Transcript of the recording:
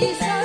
Lisa.